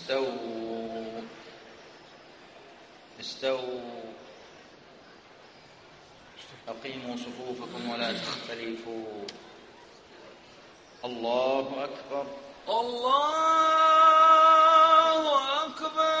استووا. استووا. أقيموا صفوفكم ولا تختلفوا. الله أكبر. الله أكبر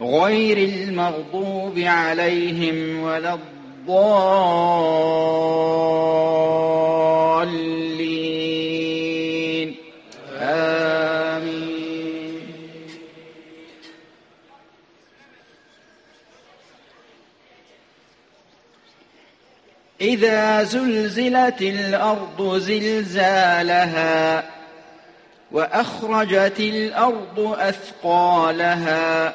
غير المغضوب عليهم ولا الضالين. آمين. إذا زلزلت الأرض زلزالها وأخرجت الأرض أثقالها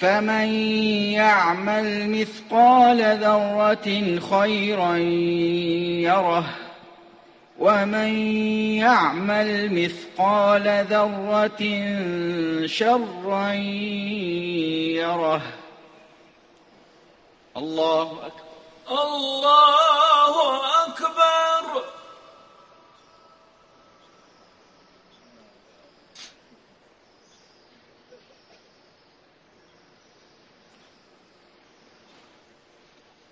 فمن يعمل مثقال ذرة خيرا يره ومن يعمل مثقال ذرة شرا يره الله أكبر. الله أكبر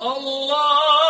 Allah